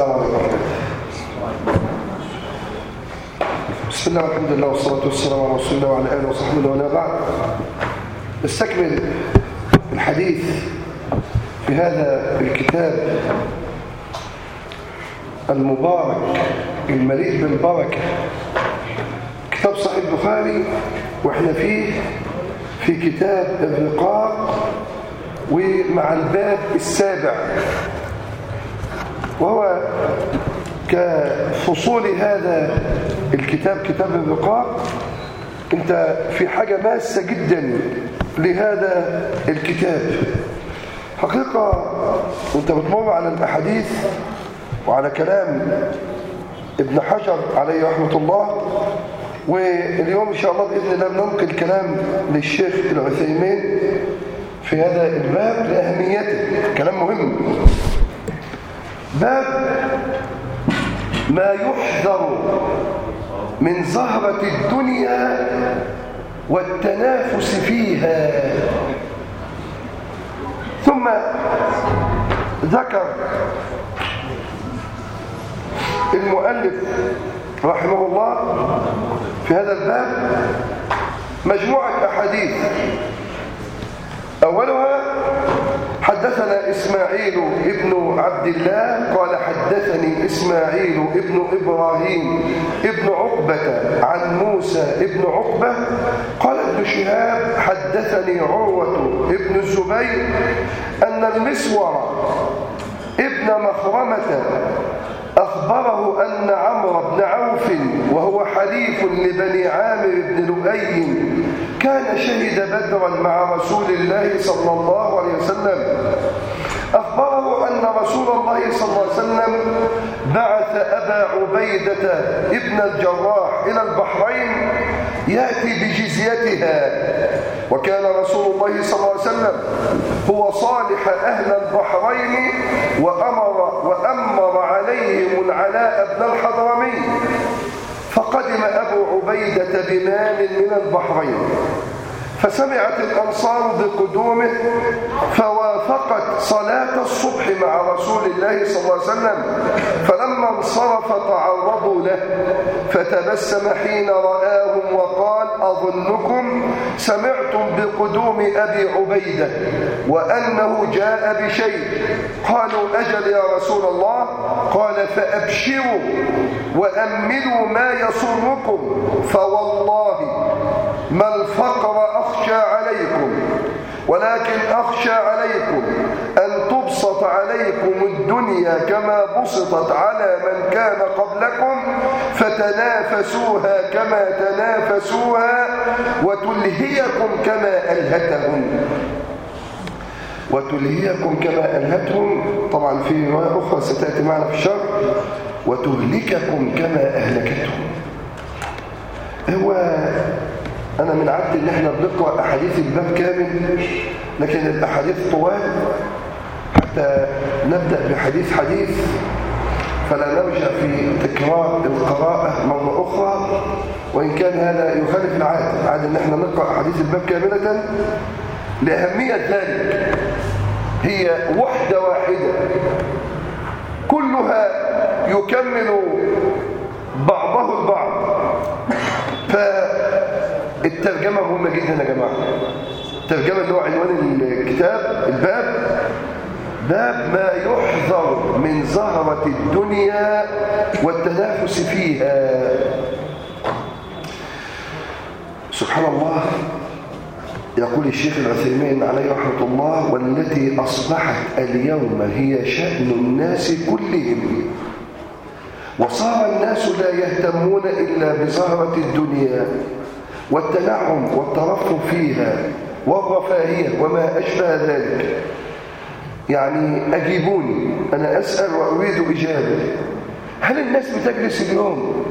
السلام عليكم. بسم الله والحمد لله والصلاة والسلام على رسول الله وعلى آله وصحبه ولا بعد. نستكمل الحديث في هذا الكتاب المبارك المليء بالبركة. كتاب صحيح البخاري وإحنا فيه في كتاب الرقاق ومع الباب السابع. وهو كفصول هذا الكتاب كتاب الرقاق. انت في حاجة ماسة جدا لهذا الكتاب. حقيقة وانت بتمر على الأحاديث وعلى كلام ابن حجر عليه رحمة الله واليوم إن شاء الله بإذن الله بننقل كلام للشيخ العثيمين في هذا الباب لأهميته. كلام مهم. باب ما يحذر من زهرة الدنيا والتنافس فيها. ثم ذكر المؤلف رحمه الله في هذا الباب مجموعة أحاديث. أولها حدثنا إسماعيل ابن عبد الله قال حدثني إسماعيل ابن إبراهيم ابن عقبة عن موسى ابن عقبة قال ابن شهاب حدثني عروة ابن الزبير أن المسور ابن مخرمة أخبره أن عمرو بن عوف وهو حليف لبني عامر بن لؤي كان شهد بدرا مع رسول الله صلى الله عليه وسلم. أخبره أن رسول الله صلى الله عليه وسلم بعث أبا عبيدة ابن الجراح إلى البحرين يأتي بجزيتها. وكان رسول الله صلى الله عليه وسلم هو صالح أهل البحرين وأمر, وأمر عليهم العلاء بن الحضرمي. فقدم أبو عبيدة بمال من البحرين. فسمعت الأنصار بقدومه فوافقت صلاة الصبح مع رسول الله صلى الله عليه وسلم فلما انصرف تعرضوا له فتبسم حين رآهم وقال أظنكم سمعتم بقدوم أبي عبيدة وأنه جاء بشيء؟ قالوا أجل يا رسول الله. قال فأبشروا وأملوا ما يسركم فوالله ما الفقر أخشى عليكم ولكن أخشى عليكم أن تبسط عليكم الدنيا كما بسطت على من كان قبلكم فتنافسوها كما تنافسوها وتلهيكم كما ألهتهم. وتلهيكم كما ألهتهم. طبعا في رواية أخرى ستأتي معنا في الشرق وتهلككم كما أهلكتهم. هو أنا من عادتي إن إحنا بنقرأ أحاديث الباب كامل لكن الأحاديث طوال حتى نبدأ بحديث حديث فلا نرجع في تكرار القراءة مرة أخرى وإن كان هذا يخالف العادة. العادة إن إحنا نقرأ أحاديث الباب كاملة لأهمية ذلك هي وحدة واحدة. كلها يكمل بعضه البعض. فالترجمة مهمة جدا يا جماعة. الترجمة اللي هو عنوان الكتاب الباب. باب ما يحذر من زهرة الدنيا والتنافس فيها. سبحان الله يقول الشيخ العثيمين عليه رحمة الله والتي أصبحت اليوم هي شأن الناس كلهم. وصار الناس لا يهتمون إلا بزهرة الدنيا. والتنعم والترفه فيها والرفاهية وما أشبه ذلك. يعني أجيبوني أنا أسأل وأريد إجابة. هل الناس بتجلس اليوم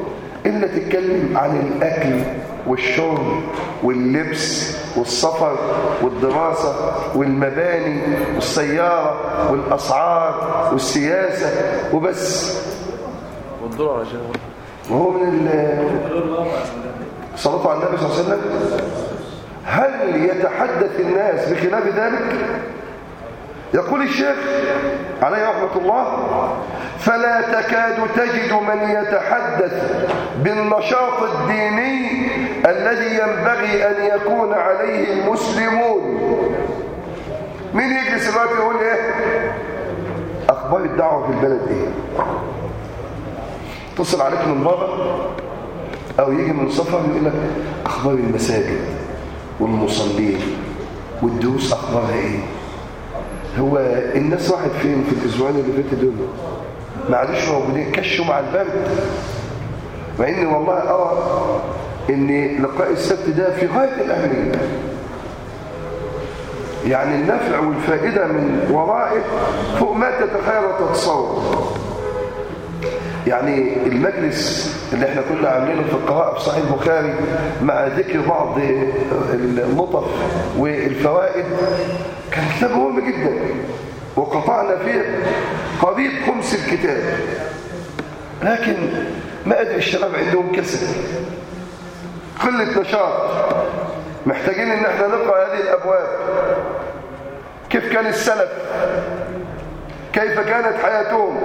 إلا تتكلم عن الأكل والشرب واللبس والسفر والدراسة والمباني والسيارة والأسعار والسياسة وبس؟ والدولار يا شيخ. وهو من صلاة على النبي صلى الله عليه وسلم. هل يتحدث الناس بخلاف ذلك؟ يقول الشيخ عليه رحمة الله فلا تكاد تجد من يتحدث بالنشاط الديني الذي ينبغي أن يكون عليه المسلمون. مين يجلس الوقت يقول إيه؟ أخبار الدعوة في البلد إيه؟ اتصل عليك من بره. أو يجي من سفر يقول لك أخبار المساجد والمصلين والدروس أخبارها إيه؟ هو الناس راحت فين في الأسبوعين اللي فاتوا دول؟ ما عادوش موجودين كشوا مع البرد. مع إني والله أرى إن لقاء السبت ده في غاية الأهمية. يعني النفع والفائدة من ورائه فوق ما تتخيل وتتصور. يعني المجلس اللي إحنا كنا عاملينه في القراءة في صحيح البخاري مع ذكر بعض اللطف والفوائد كان كتاب مهم جدا. وقطعنا فيه قريب خمس الكتاب. لكن ما أدري الشباب عندهم كسل. قلة نشاط محتاجين إن إحنا نقرأ هذه الأبواب. كيف كان السلف؟ كيف كانت حياتهم؟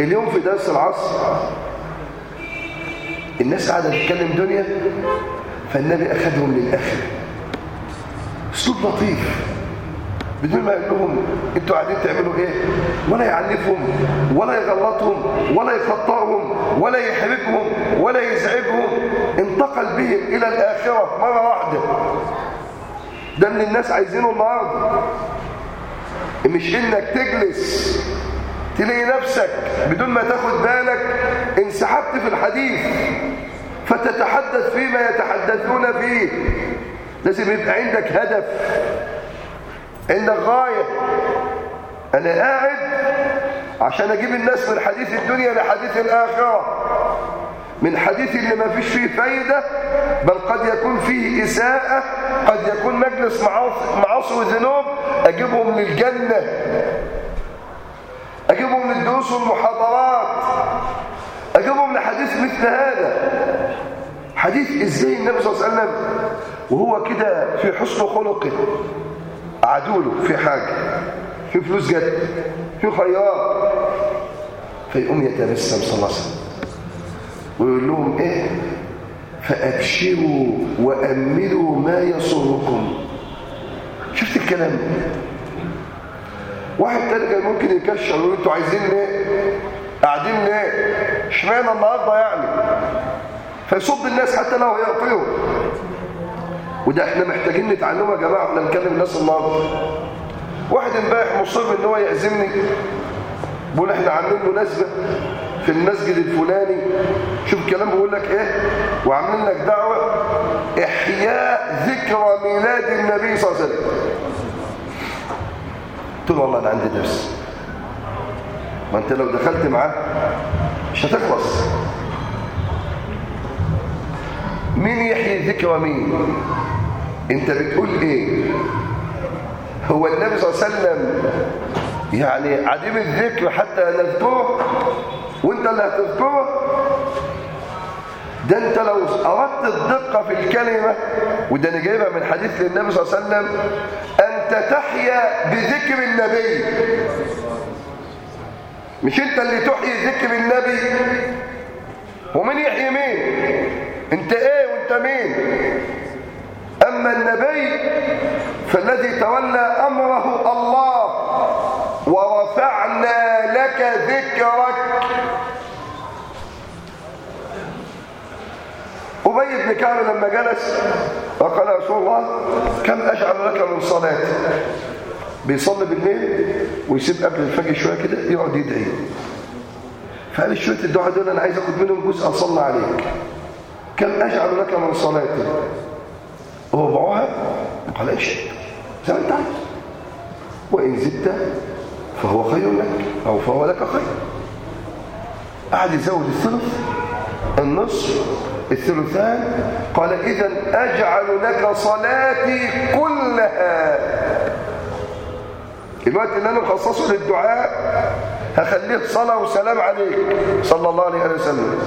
اليوم في درس العصر الناس قاعدة تتكلم دنيا فالنبي أخذهم للآخر. أسلوب لطيف. بدون ما يقول لهم أنتوا قاعدين تعملوا إيه؟ ولا يعنفهم ولا يغلطهم ولا يخطئهم ولا يحرجهم ولا يزعجهم. انتقل بهم إلى الآخرة مرة واحدة. ده اللي الناس عايزينه النهارده. مش إنك تجلس تلاقي نفسك بدون ما تاخد بالك انسحبت في الحديث فتتحدث فيما يتحدثون فيه. لازم يبقى عندك هدف عندك غاية. أنا قاعد عشان أجيب الناس من حديث الدنيا لحديث الآخرة. من حديث اللي ما فيش فيه فايدة بل قد يكون فيه إساءة قد يكون مجلس معاصي وذنوب أجيبهم للجنة. أجيبهم للدروس والمحاضرات أجيبهم لحديث مثل هذا. حديث إزاي النبي صلى الله عليه وسلم وهو كده في حسن خلقه. عدوله في حاجة في فلوس جت في خيار فيقوم يتبسم صلى الله عليه وسلم. ويقول لهم إيه؟ فأبشروا وأملوا ما يسركم. شفت الكلام؟ واحد تاني كان ممكن يكشر ويقول أنتوا عايزين ليه قاعدين ليه؟ اشمعنى النهارده يعني؟ فيصب الناس حتى لو يعطيهم. وده إحنا محتاجين نتعلمه يا جماعة إحنا بنكلم الناس النهارده. واحد امبارح مصر ان هو يعزمني بيقول إحنا عاملين مناسبة في المسجد الفلاني. شوف الكلام بيقول لك إيه؟ وعاملين لك دعوة إحياء ذكرى ميلاد النبي صلى الله عليه وسلم. له والله أنا عندي درس. ما انت لو دخلت معاه مش هتخلص. مين يحيي ذكرى مين انت بتقول إيه؟ هو النبي صلى الله عليه وسلم يعني عديم الذكر حتى نذكره؟ وانت اللي هتذكره؟ ده انت لو أردت الدقة في الكلمة وده أنا جايبها من حديث للنبي صلى الله عليه وسلم انت تحيا بذكر النبي. مش انت اللي تحيي ذكر النبي؟ ومين يحيي مين؟ انت إيه وانت مين؟ أما النبي فالذي تولى أمره الله ورفعنا لك ذكرك. أبي بن كعب لما جلس وقال يا رسول الله كم أجعل لك من صلاة؟ بيصلي بالليل ويسيب قبل الفجر شوية كده يقعد يدعي. فقال شوية الدعاء دول أنا عايز أخد منهم جزء أصلى عليك. كم أجعل لك من صلاتي ربعها قال شئت زي ما أنت عايز. وإن زدت فهو خير لك أو فهو لك خير. قعد يزود الثلث النصف الثلثان قال إذا أجعل لك صلاتي كلها. الوقت اللي أنا مخصصه للدعاء هخليه صلاة وسلام عليك. صلى الله عليه وسلم.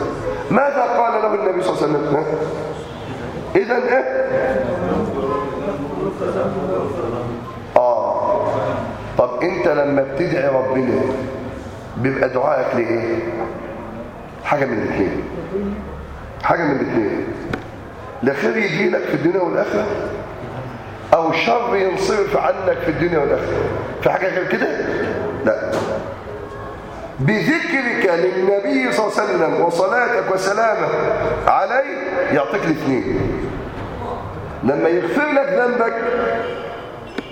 ماذا قال له النبي صلى الله عليه وسلم؟ إذا إيه؟ آه. أنت لما بتدعي ربنا بيبقى دعائك لإيه؟ حاجة من الاثنين حاجة من الاثنين لا خير يجي لك في الدنيا والآخرة أو شر ينصرف عنك في الدنيا والآخرة. في حاجة غير كده؟ لا. بذكرك للنبي صلى الله عليه وسلم وصلاتك وسلامه عليه يعطيك الاثنين. لما يغفر لك ذنبك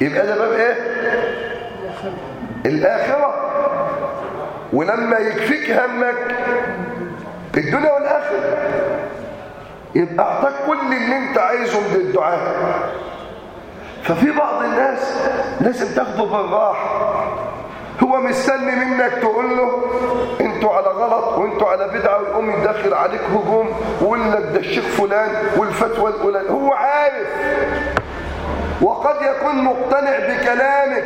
يبقى ده باب إيه؟ الآخرة. ولما يكفيك همك الدنيا والآخرة. يبقى اعطاك كل اللي انت عايزه من الدعاء. ففي بعض الناس لازم تاخده بالراحة هو مستني منك تقول له أنتوا على غلط وانتوا على بدعة ويقوم يدخل عليك هجوم ويقول لك ده الشيخ فلان والفتوى الفلان هو عارف. وقد يكون مقتنع بكلامك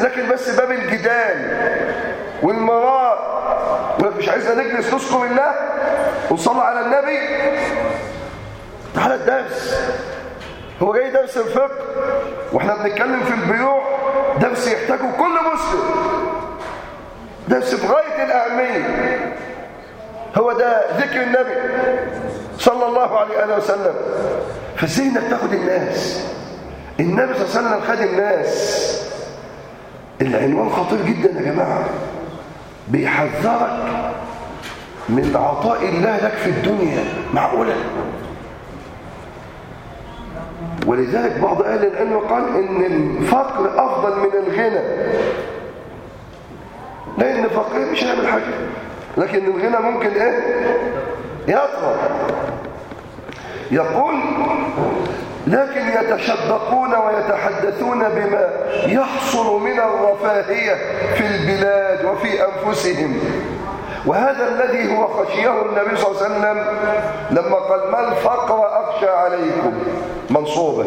لكن بس باب الجدال والمرار. مش عايزنا نجلس نذكر الله ونصلي على النبي. تعالى الدرس. هو جاي درس الفقه وإحنا بنتكلم في البيوع. درس يحتاجه كل مسلم. درس بغايه الأهمية. هو ده ذكر النبي صلى الله عليه وسلم. فازاي انك تاخد الناس؟ النبي صلى الله عليه وسلم خد الناس. العنوان خطير جدا يا جماعة. بيحذرك من عطاء الله لك في الدنيا معقوله ولذلك بعض أهل العلم قال إن الفقر أفضل من الغنى. لأن الفقير مش هيعمل حاجة لكن الغنى ممكن إيه؟ يطغى. يقول لكن يتشدقون ويتحدثون بما يحصل من الرفاهية في البلاد وفي أنفسهم. وهذا الذي هو خشيه النبي صلى الله عليه وسلم لما قال ما الفقر أخشى عليكم؟ منصوبة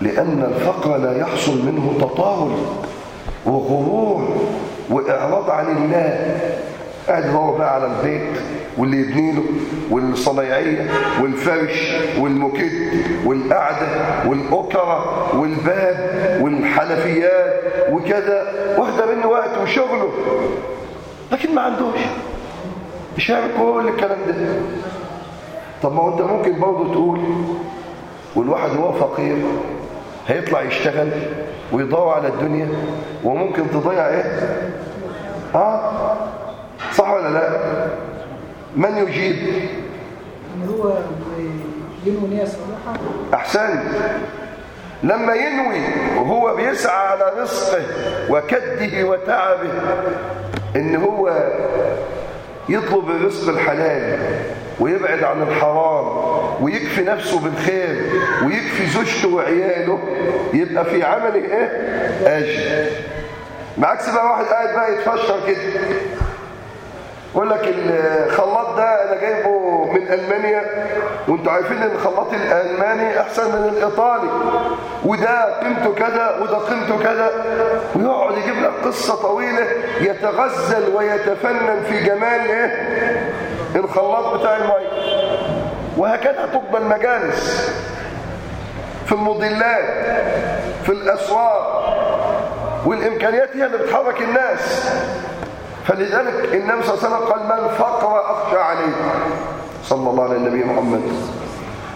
لأن الفقر لا يحصل منه تطاول وغرور وإعراض عن الله. قاعد هو بقى على البيت واللي يبني له والصنايعية والفرش والمكد والقعدة والأكرة والباب والحنفيات وكذا واخدة منه وقت وشغله. لكن ما عندوش. مش هيعمل كل الكلام ده. طب ما هو انت ممكن برضه تقول والواحد هو فقير هيطلع يشتغل ويدور على الدنيا وممكن تضيع إيه؟ آه صح ولا لا؟ من يجيب؟ ان هو ينوي نية صالحة أحسن. لما ينوي وهو بيسعى على رزقه وكده وتعبه إن هو يطلب الرزق الحلال ويبعد عن الحرام ويكفي نفسه بالخير ويكفي زوجته وعياله يبقى في عمله إيه؟ أجر. بعكس بقى واحد قاعد بقى يتفشر كده. يقول لك الخلاط ده أنا جايبه من ألمانيا وأنتوا عارفين إن الخلاط الألماني أحسن من الإيطالي. وده قيمته كذا وده قيمته كذا. ويقعد يجيب لك قصة طويلة يتغزل ويتفنن في جمال إيه؟ الخلاط بتاع الميه وهكذا تقبل مجالس في المضلات في الأسواق. والإمكانيات هي اللي بتحرك الناس. فلذلك النبي صلى الله عليه وسلم قال ما الفقر أخشى عليكم. صلى الله على النبي محمد.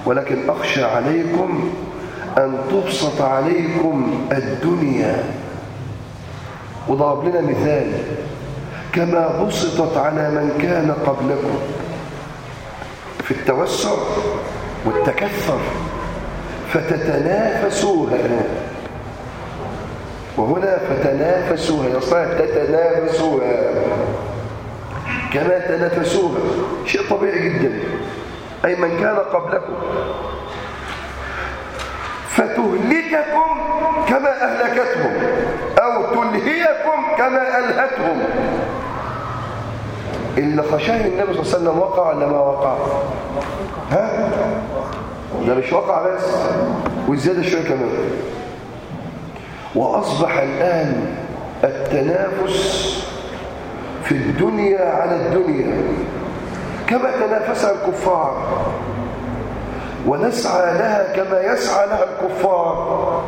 ولكن أخشى عليكم أن تبسط عليكم الدنيا. وضرب لنا مثال. كما بسطت على من كان قبلكم. في التوسع والتكثر. فتتنافسوها وهنا فتنافسوها يصنع تتنافسوها. كما تنافسوها. شيء طبيعي جدا. أي من كان قبلكم. فتهلككم كما أهلكتهم أو تلهيكم كما ألهتهم. اللي خشاه النبي صلى الله عليه وسلم وقع ولا ما وقع؟ ها؟ ده مش وقع بس؟ والزيادة شوية كمان. وأصبح الآن التنافس في الدنيا على الدنيا. كما تنافسها الكفار ونسعى لها كما يسعى لها الكفار.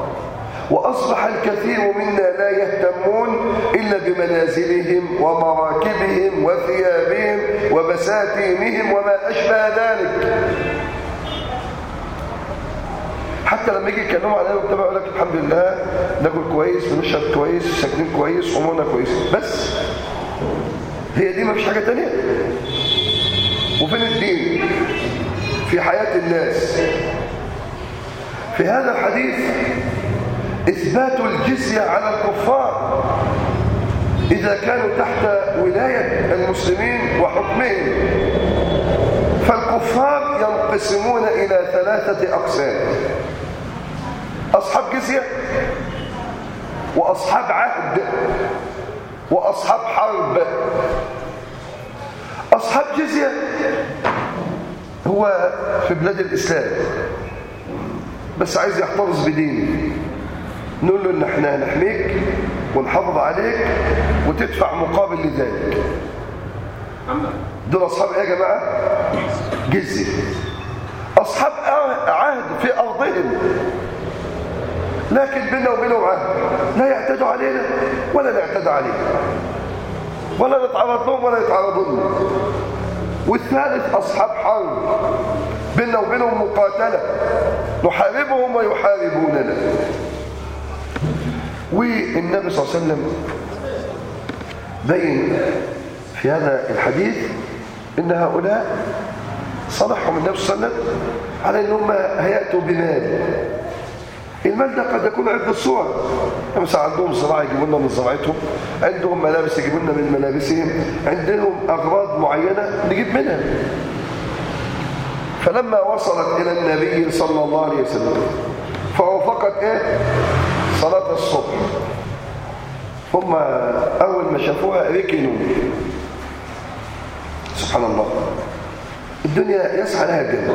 وأصبح الكثير منا لا يهتمون إلا بمنازلهم ومراكبهم وثيابهم وبساتينهم وما أشبه ذلك. حتى لما يجي يتكلموا علينا وبتاع يقول لك الحمد لله ناكل كويس بنشرب كويس ساكنين كويس أمورنا كويس بس هي دي ما فيش حاجة تانية؟ وفين الدين؟ في حياة الناس. في هذا الحديث إثبات الجزية على الكفار إذا كانوا تحت ولاية المسلمين وحكمهم. فالكفار ينقسمون إلى ثلاثة أقسام. أصحاب جزية وأصحاب عهد وأصحاب حرب. أصحاب جزية هو في بلاد الإسلام. بس عايز يحتفظ بدينه. نقول له إن إحنا هنحميك ونحافظ عليك وتدفع مقابل لذلك. دول أصحاب إيه يا جماعة؟ جزية. أصحاب عهد في أرضهم. لكن بيننا وبينهم عهد لا يعتدوا علينا ولا نعتدى عليهم. ولا نتعرض لهم ولا يتعرضوا لنا والثالث أصحاب حرب. بيننا وبينهم مقاتلة. نحاربهم ويحاربوننا. والنبي صلى الله عليه وسلم بين في هذا الحديث إن هؤلاء صلحهم النبي صلى الله عليه وسلم على إنهم هيأتوا بمال. المال ده قد يكون عدة صور. مثلا عندهم زراعة يجيبوا لنا من زراعتهم عندهم ملابس يجيبوا لنا من ملابسهم. عندهم أغراض معينة نجيب منها. فلما وصلت إلى النبي صلى الله عليه وسلم فوافقت إيه؟ صلاة الصبح. هم أول ما شافوها ركنوا. سبحان الله. الدنيا يسعى لها الجنة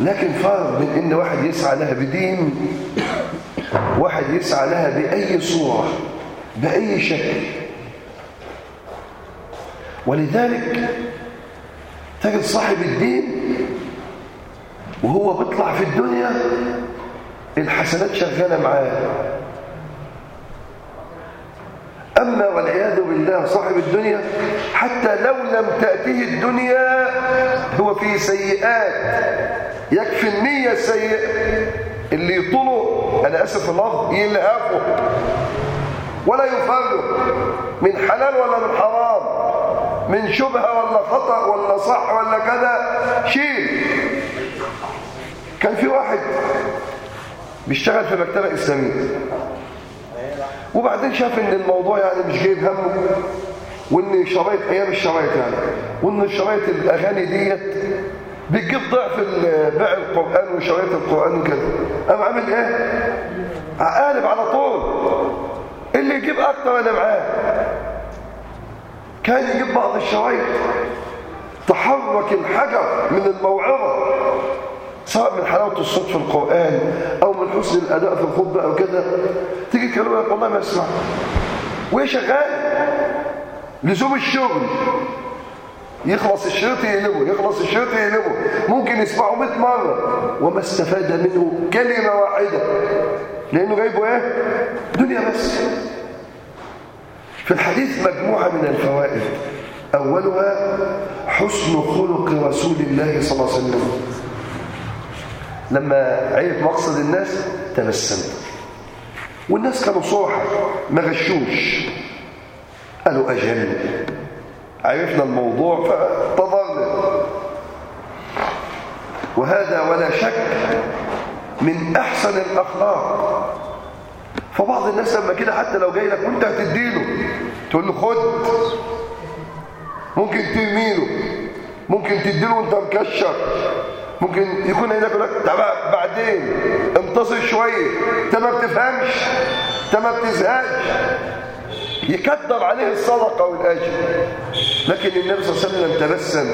لكن فرق من إن واحد يسعى لها بدين واحد يسعى لها بأي صورة بأي شكل. ولذلك تجد صاحب الدين وهو بيطلع في الدنيا الحسنات شغالة معاه. أما والعياذ بالله صاحب الدنيا حتى لو لم تأته الدنيا هو في سيئات. يكفي النية السيئة. اللي يطلق أنا أسف اللفظ يلهفه ولا يفرق من حلال ولا من حرام من شبهة ولا خطأ ولا صح ولا كذا. شيء كان في واحد بيشتغل في مكتبة إسلامية. وبعدين شاف إن الموضوع يعني مش جايب همه وإن شرايط أيام الشرايط يعني وإن شرايط الأغاني ديت بتجيب ضعف بيع القرآن وشرايط القرآن وكده. قام عامل إيه؟ قالب على طول. اللي يجيب أكتر أنا معاه. كان يجيب بعض الشرايط. تحرك الحجر من الموعظة. سواء من حلاوة الصوت في القرآن أو من حسن الأداء في الخطبة أو كده تيجي تكلمه لك والله ما اسمع وهي شغال لزوم الشغل. يخلص الشريط يقلبه يخلص الشريط يقلبه. ممكن يسمعه 100 مرة. وما استفاد منه كلمة واحدة. لأنه جايبه إيه؟ دنيا بس. في الحديث مجموعة من الفوائد. أولها حسن خلق رسول الله صلى الله عليه وسلم. لما عرف مقصد الناس تبسم. والناس كانوا صوحة ما غشوش. قالوا أجل. عرفنا الموضوع فانتظرنا وهذا ولا شك من أحسن الأخلاق. فبعض الناس لما كده حتى لو جاي لك وأنت هتديله تقول له خد. ممكن ترميله. ممكن تديله وأنت مكشر. ممكن يكون هناك لك طب بعدين انتصر شوية انت ما بتفهمش انت ما بتزهقش. يكتب عليه الصدقة والأجر. لكن النبي صلى الله عليه وسلم تبسم.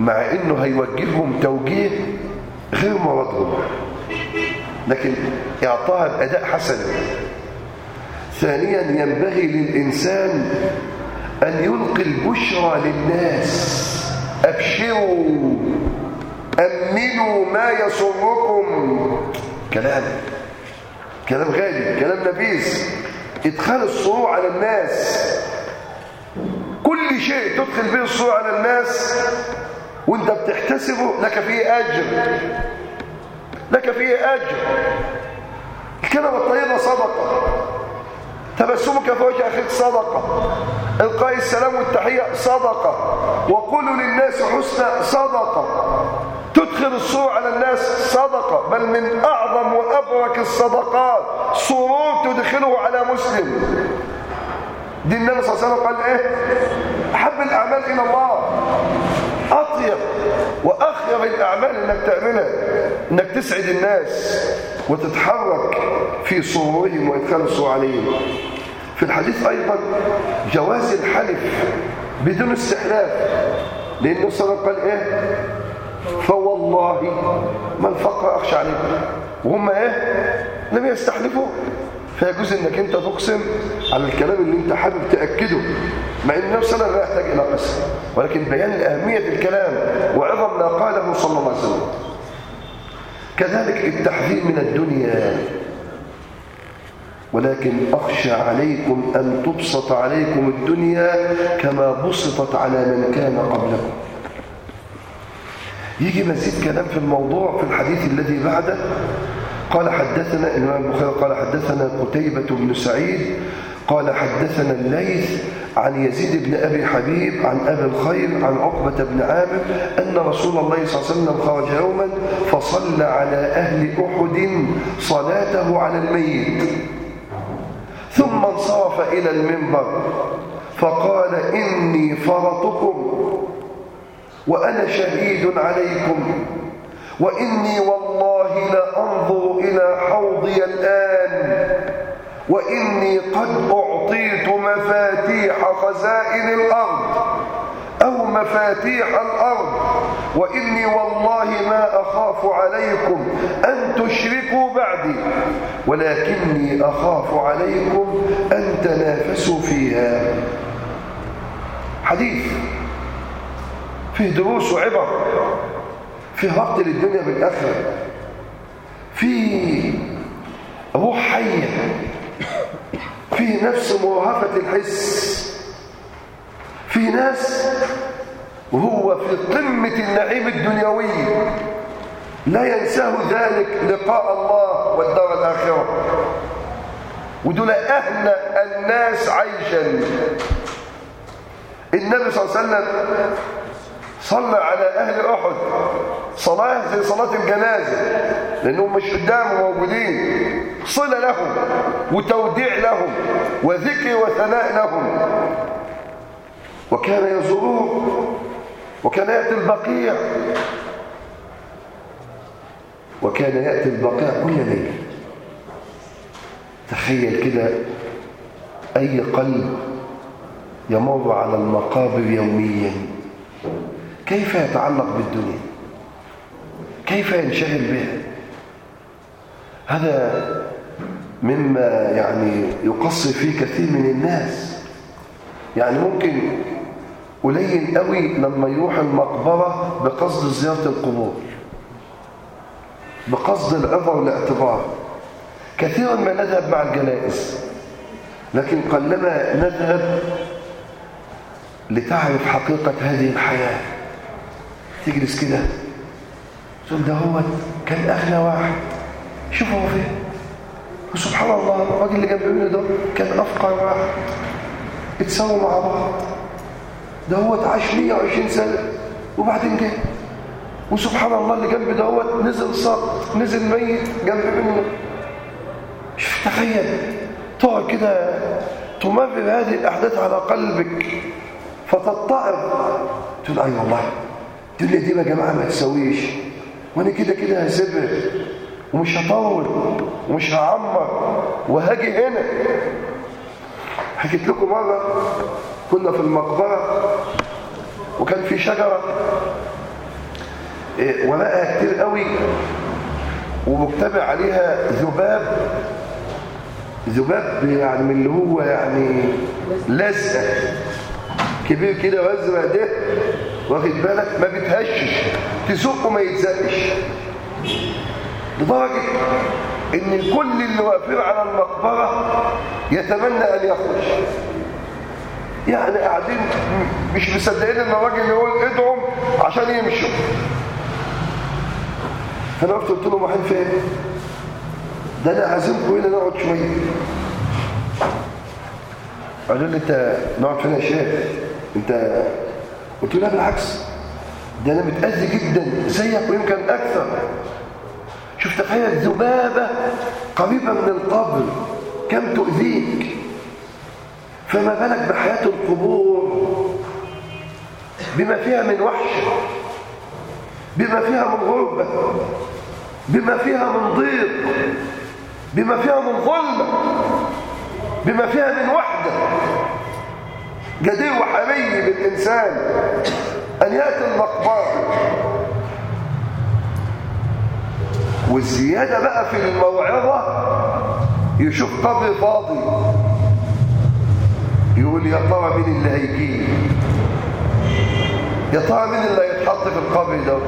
مع إنه هيوجههم توجيه غير مرضهم لكن اعطاها باداء حسن ثانيا ينبغي للإنسان أن يلقي البشرى للناس. أبشروا أمنوا ما يسركم. كلام كلام غالي كلام نفيس إدخال السرور على الناس. كل شيء تدخل به السرور على الناس. وأنت بتحتسبه لك فيه أجر. لك فيه أجر. الكلمة الطيبة صدقة. تبسمك في وجه أخيك صدقة. إلقاء السلام والتحية صدقة. وقولوا للناس حسنى صدقة. تدخل السرور على الناس صدقة. بل من أعظم وأبرك الصدقات سرور تدخله على مسلم. دي النبي صلى الله عليه وسلم قال إيه؟ أحب الأعمال إلى الله. أطيب وأخير الأعمال إنك تعملها إنك تسعد الناس وتتحرك في سرورهم وإدخال السرور عليهم. في الحديث أيضا جواز الحلف بدون استحلاف لأنه صلى الله قال إيه؟ فوالله ما الفقر أخشى عليكم وهم إيه؟ لم يستحلفوا فيجوز إنك أنت تقسم على الكلام اللي أنت حابب تأكده مع إن النبي صلى الله عليه وسلم لا يحتاج إلى قسم. ولكن بيان لاهميه الكلام وعظم ما قاله صلى الله عليه وسلم. كذلك التحذير من الدنيا. ولكن أخشى عليكم أن تبسط عليكم الدنيا كما بسطت على من كان قبلكم. يجي مزيد كلام في الموضوع في الحديث الذي بعده. قال حدثنا الإمام البخاري قال حدثنا قتيبة بن سعيد قال حدثنا الليث عن يزيد بن أبي حبيب عن أبي الخير عن عقبة بن عامر أن رسول الله صلى الله عليه وسلم خرج يوما فصلى على أهل أحد صلاته على الميت. ثم انصرف إلى المنبر فقال إني فرطكم وأنا شهيد عليكم وإني والله لأنظر إلى حوضي الآن وإني قد أعطيت مفاتيح خزائن الأرض أو مفاتيح الأرض. وإني والله ما أخاف عليكم أن تشركوا بعدي ولكني أخاف عليكم أن تنافسوا فيها. حديث فيه دروس وعبر فيه ربط للدنيا بالآخرة فيه روح حية فيه نفس مرهفة الحس في ناس وهو في قمة النعيم الدنيوي. لا ينساه ذلك لقاء الله والدار الآخرة. ودول أهنى الناس عيشا. النبي صلى الله عليه وسلم صلى على أهل أحد. صلاة زي صلاة الجنازة لأنهم مش قدامه موجودين صلة لهم وتوديع لهم وذكر وثناء لهم. وكان يزوروه وكان يأتي البقيع. وكان يأتي البقيع كل ليلة تخيل كده أي قلب يمر على المقابر يوميا. كيف يتعلق بالدنيا؟ كيف ينشغل بها؟ هذا مما يعني يقصر فيه كثير من الناس. يعني ممكن قليل قوي لما يروح المقبرة بقصد زيارة القبور. بقصد العظة والاعتبار كثيرا ما نذهب مع الجنائز لكن قلما نذهب لتعرف حقيقة هذه الحياة. تجلس كده. تقول ده هو كان أغنى واحد. شوف هو فين. وسبحان الله الراجل اللي جنب منه ده كان أفقر واحد. اتساووا مع بعض. ده هو عاش 120 سنة وبعدين جه. وسبحان الله اللي جنب دوت نزل سقط نزل ميت جنب منه. شوف تخيل. تقعد كده تمرر هذه الأحداث على قلبك فتضطرب. تقول أي والله. الدنيا دي يا جماعة ما تسويش وأنا كده كده هسيبها. ومش هطول ومش هعمر. وهاجي هنا. حكيت لكم مرة كنا في المقبرة وكان في شجرة. إيه ورقها كتير قوي ومجتمع عليها ذباب. ذباب يعني من اللي هو يعني لزقة. كبير كده وأزرق ده واخد بالك؟ ما بتهشش تزقه ما يتزقش. لدرجة إن كل اللي واقفين على المقبرة يتمنى أن يخرج. يعني قاعدين مش مصدقين إن الراجل يقول ادعم عشان يمشوا. فأنا وقفت قلت له رايحين فين؟ ده أنا عازمكم هنا نقعد شوية. قالوا لي أنت نقعد فين يا شيخ؟ أنت قلت له بالعكس. ده أنا متأذي جدا زيك ويمكن أكثر. شوف تخيل ذبابة قريبة من القبر كم تؤذيك؟ فما بالك بحياة القبور؟ بما فيها من وحش بما فيها من غربة بما فيها من ضيق بما فيها من ظلمة بما فيها من وحدة. جدير وحري بالإنسان أن يأتي المقبرة. والزيادة بقى في الموعظة يشوف قبر فاضي يقول يا ترى مين اللي هيجي يا ترى مين اللي هيتحط في القبر ده.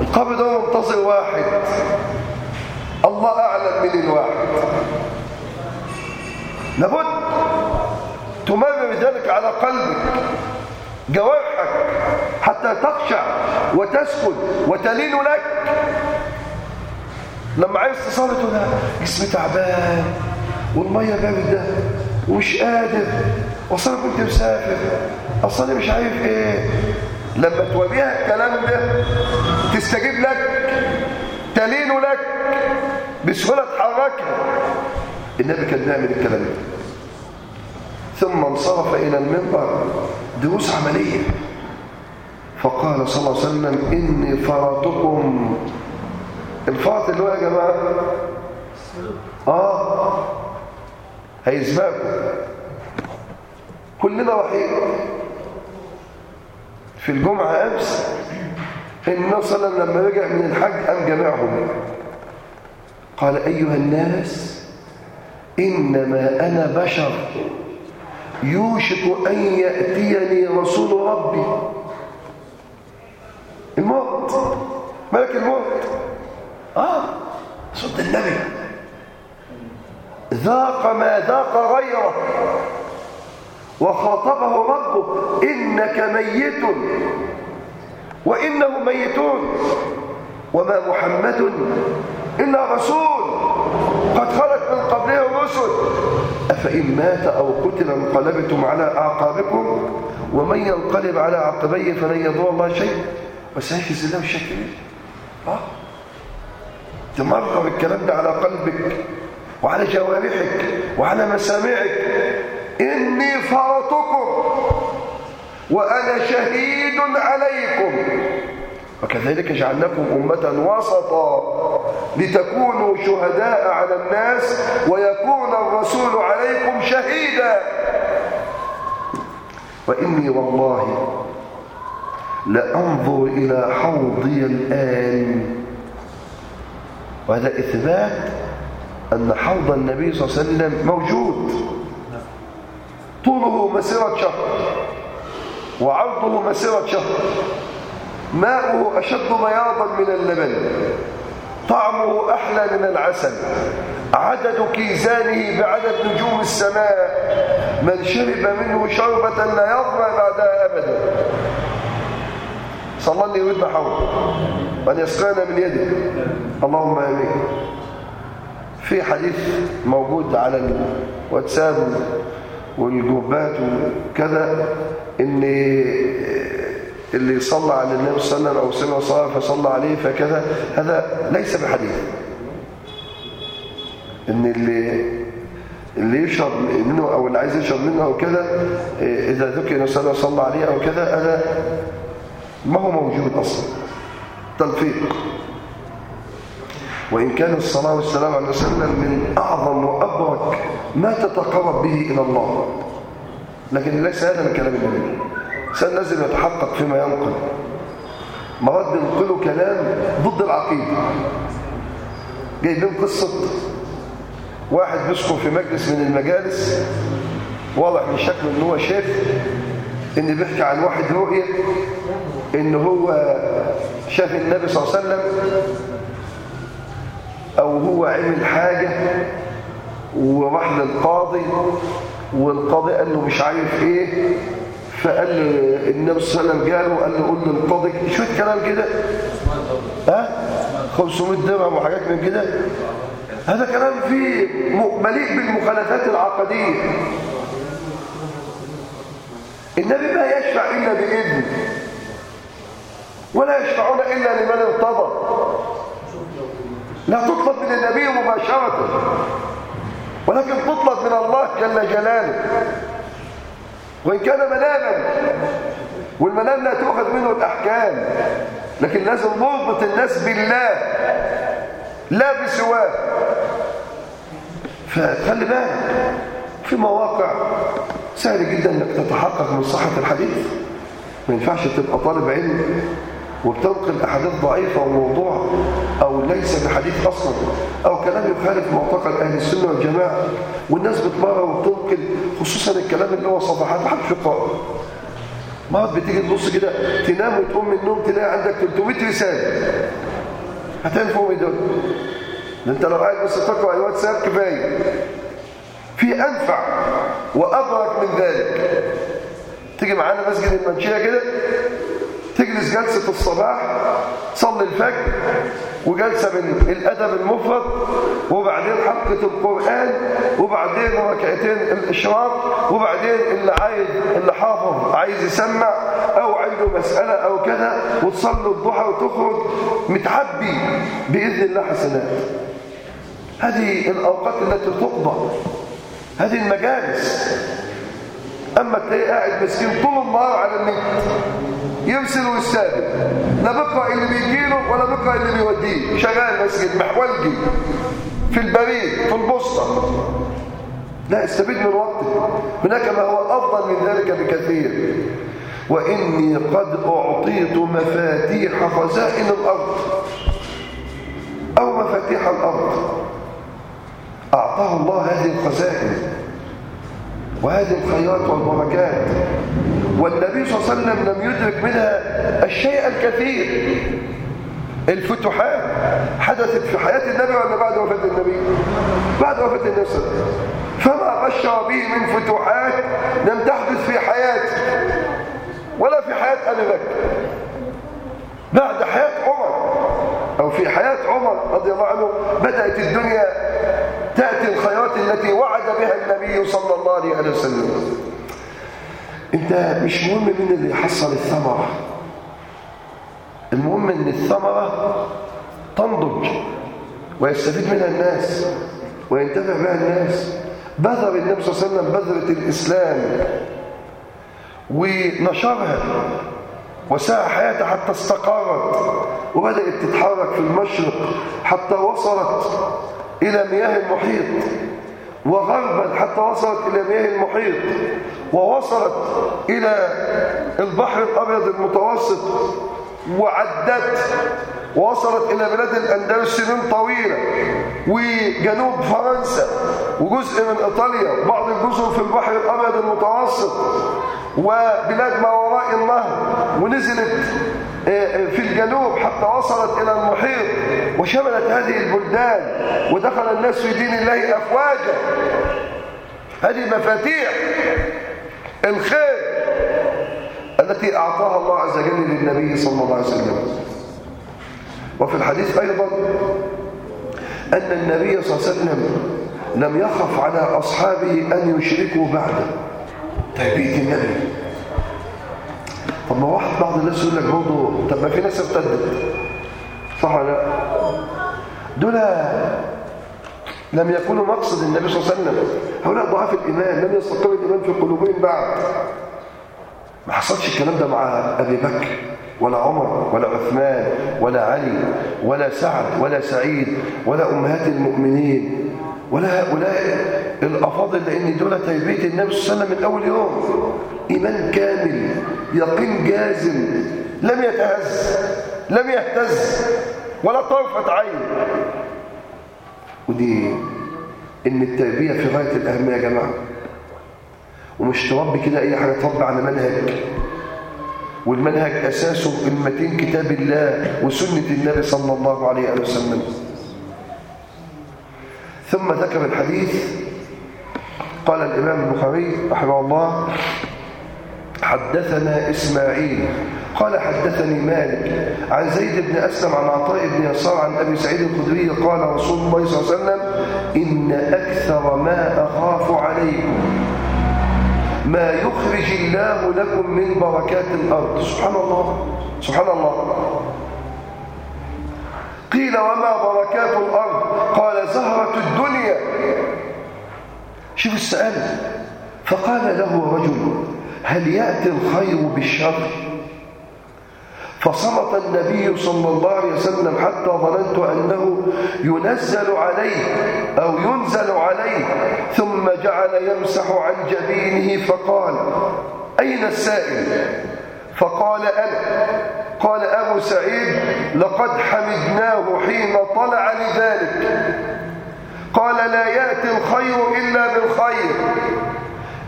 القبر ده منتظر واحد. الله أعلم من الواحد. لابد تمرر ذلك على قلبك جوارحك حتى تخشع وتسكن وتلين لك. لما عايز تصلي تقول جسمي تعبان والمية بارده ومش قادر. واصل كنت مسافر. اصل مش عارف إيه. لما توريها الكلام ده تستجيب لك تلين لك بسهولة تحركها. النبي كان بيعمل الكلام ده. ثم انصرف إلى المنبر دروس عملية. فقال صلى الله عليه وسلم إني فرطكم. الفرط اللي هو يا جماعة؟ آه. هيسبقكم كلنا وحيد. في الجمعة أمس النبي صلى الله عليه وسلم لما رجع من الحج قام جمعهم قال أيها الناس إنما أنا بشر. يوشك أن يأتيني رسول ربي. الموت. ملك الموت. آه صوت النبي. ذاق ما ذاق غيره وخاطبه ربه إنك ميت. وإنهم ميتون. وما محمد إلا رسول. قد خلت من قبله الرسل أفإن مات أو قتل انقلبتم على أعقابكم ومن ينقلب على عقبيه فلن يضر الله شيء وسيجزي الله الشاكرين آه. تمرر الكلام ده على قلبك. وعلى جوارحك وعلى مسامعك. إني فرطكم وأنا شهيد عليكم. وكذلك جعلناكم أمة وسطا لتكونوا شهداء على الناس ويكون الرسول عليكم شهيدا. وإني والله لأنظر إلى حوضي الآن. وهذا إثبات أن حوض النبي صلى الله عليه وسلم موجود. طوله مسيرة شهر وعرضه مسيرة شهر. ماؤه أشد بياضا من اللبن. طعمه أحلى من العسل. عدد كيزانه بعدد نجوم السماء. من شرب منه شربة لا يظمأ بعدها أبدا. صلى الله يريدنا حوض وأن يسقينا من يده. اللهم آمين. في حديث موجود على الواتساب والجروبات وكذا إن اللي صلى على النبي صلى الله عليه وسلم أو سمع صلاه فصلى عليه فكذا هذا ليس بحديث. إن اللي اللي يشرب منه أو اللي عايز يشرب منه أو كذا إذا ذكر النبي صلى الله عليه أو كذا هذا ما هو موجود أصلا. تلفيق. وإن كان الصلاة والسلام عليه وسلم من أعظم وأبرك ما تتقرب به إلى الله. لكن ليس هذا من كلام النبي. الإنسان لازم يتحقق فيما ينقل. مرات بينقلوا كلام ضد العقيدة. جايبين قصة واحد بيذكر في مجلس من المجالس واضح من شكله إن هو شاف إن بيحكي عن واحد رؤية إن هو شاف النبي صلى الله عليه وسلم أو هو عمل حاجة وراح للقاضي والقاضي قال له مش عارف إيه فقال له النبي صلى الله عليه وسلم جاله وقال له قول للقاضي شوية كلام كده. ها؟ 500 درهم وحاجات من كده. هذا كلام فيه مليء بالمخالفات العقدية. النبي ما يشفع إلا باذنه ولا يشفعون إلا لمن ارتضى. لا تطلب من النبي مباشرة ولكن تطلب من الله جل جلاله. وإن كان مناما والمنام لا تؤخذ منه الأحكام لكن لازم نربط الناس بالله لا بسواه. فخلي بالك في مواقع سهل جدا إنك تتحقق من صحة الحديث. ما ينفعش تبقى طالب علم. وبتنقل أحاديث ضعيفة وموضوع أو ليس بحديث أصلا أو كلام يخالف معتقد أهل السنة والجماعة والناس بتمرر وبتنقل خصوصا الكلام اللي هو صفحات محدش يقرأ مرات بتيجي تبص كده تنام وتقوم من النوم تلاقي عندك 300 رسالة. هتعمل فيهم إيه دول؟ ده أنت لو قاعد بس تقرأ الواتساب كفاية. في أنفع وأبرك من ذلك. تيجي معانا مسجد المنشية كده تجلس جلسة الصباح صلي الفجر وجلسة بالأدب المفرد وبعدين حلقة القرآن وبعدين ركعتين الإشراق وبعدين اللي عايز اللي حافظ عايز يسمع أو عنده مسألة أو كذا وتصلي الضحى وتخرج متعبي بإذن الله حسنات هذه الأوقات التي تقضى هذه المجالس. أما تلاقيه قاعد مسكين طول النهار على النت. يرسل ويستقبل لا بقرا اللي بيجيله ولا بقرا اللي بيوديه. شغال مسجد محولجي. في البريد في البوسطة. لا استفيد من وقتك. هناك ما هو أفضل من ذلك بكثير. وإني قد أعطيت مفاتيح خزائن الأرض. أو مفاتيح الأرض. أعطاه الله هذه الخزائن. وهذه الخيرات والبركات. والنبي صلى الله عليه وسلم لم يدرك منها الشيء الكثير. الفتوحات. حدثت في حياة النبي ولا بعد وفاة النبي؟ بعد وفاة النبي. صلى الله عليه وسلم فما بشر به من فتوحات لم تحدث في حياته ولا في حياة أبي بكر. بعد حياة عمر. أو في حياة عمر رضي الله عنه بدأت الدنيا تأتي الخيرات التي وعد بها النبي صلى الله عليه وسلم. انت مش مهم مين اللي يحصل الثمرة. المهم إن الثمرة تنضج ويستفيد منها الناس وينتفع بها الناس. بذر النبي صلى الله عليه وسلم بذرة الإسلام ونشرها. وساء حياتها حتى استقرت وبدأت تتحرك في المشرق حتى وصلت إلى مياه المحيط وغربا حتى وصلت إلى مياه المحيط ووصلت إلى البحر الأبيض المتوسط وعدت ووصلت إلى بلاد الأندلس سنين طويلة وجنوب فرنسا وجزء من إيطاليا وبعض الجزر في البحر الأبيض المتوسط وبلاد ما وراء النهر ونزلت في الجنوب حتى وصلت إلى المحيط وشملت هذه البلدان ودخل الناس في دين الله أفواجا. هذه مفاتيح الخير التي أعطاها الله عز وجل للنبي صلى الله عليه وسلم. وفي الحديث أيضا أن النبي صلى الله عليه وسلم لم يخف على أصحابه أن يشركوا بعده. تربية النبي طب ما واحد بعض الناس يقول لك برضه طب ما في ناس ارتدت. صح ولا لا؟ دول لم يكونوا مقصد النبي صلى الله عليه وسلم. هؤلاء ضعاف الإيمان لم يستقر الإيمان في قلوبهم بعد. ما حصلش الكلام ده مع أبي بكر ولا عمر ولا عثمان ولا علي ولا سعد ولا سعيد ولا أمهات المؤمنين. ولا هؤلاء الأفاضل لأن دول تربية النبي صلى الله عليه وسلم من أول يوم. إيمان كامل يقين جازم لم يتهز لم يهتز ولا طرفة عين. ودي إن التربية في غاية الأهمية يا جماعة. ومش تربي كده أي حاجة تربي على منهج. والمنهج أساسه المتين كتاب الله وسنة النبي صلى الله عليه وسلم. ثم ذكر الحديث. قال الإمام البخاري رحمه الله حدثنا إسماعيل. قال حدثني مالك عن زيد بن أسلم عن عطاء بن يسار عن أبي سعيد الخدري قال رسول الله صلى الله عليه وسلم إن أكثر ما أخاف عليكم ما يخرج الله لكم من بركات الأرض. سبحان الله. سبحان الله. قيل وما بركات الأرض؟ قال زهرة الدنيا. شوف السؤال. فقال له رجل هل يأتي الخير بالشر؟ فصمت النبي صلى الله عليه وسلم حتى ظننت أنه ينزل عليه أو ينزل عليه ثم جعل يمسح عن جبينه فقال أين السائل؟ فقال أنا. قال أبو سعيد لقد حمدناه حين طلع لذلك. قال لا يأتي الخير إلا بالخير.